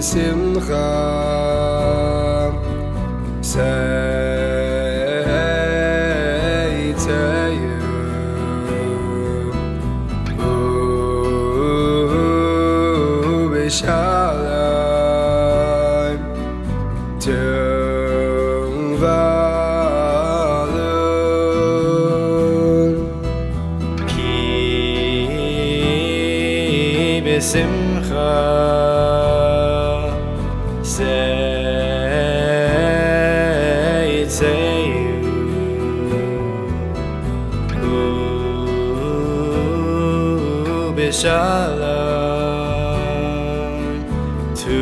בשמחה say to you Ooh, Bishalom Tuvalun ki besimcha Say you to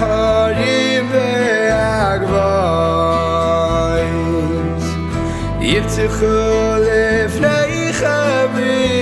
Harim ve'agvais Yiftichu lefnei chavina V'chol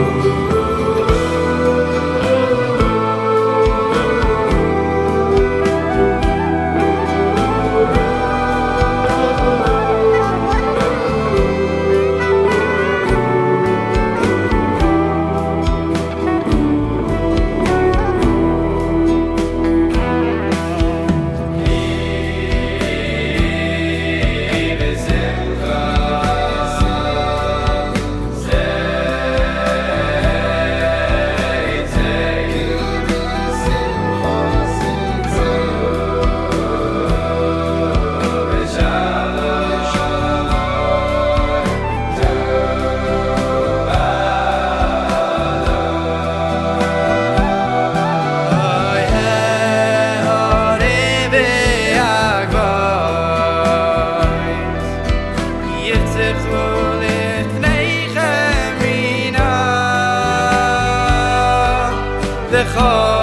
you. לך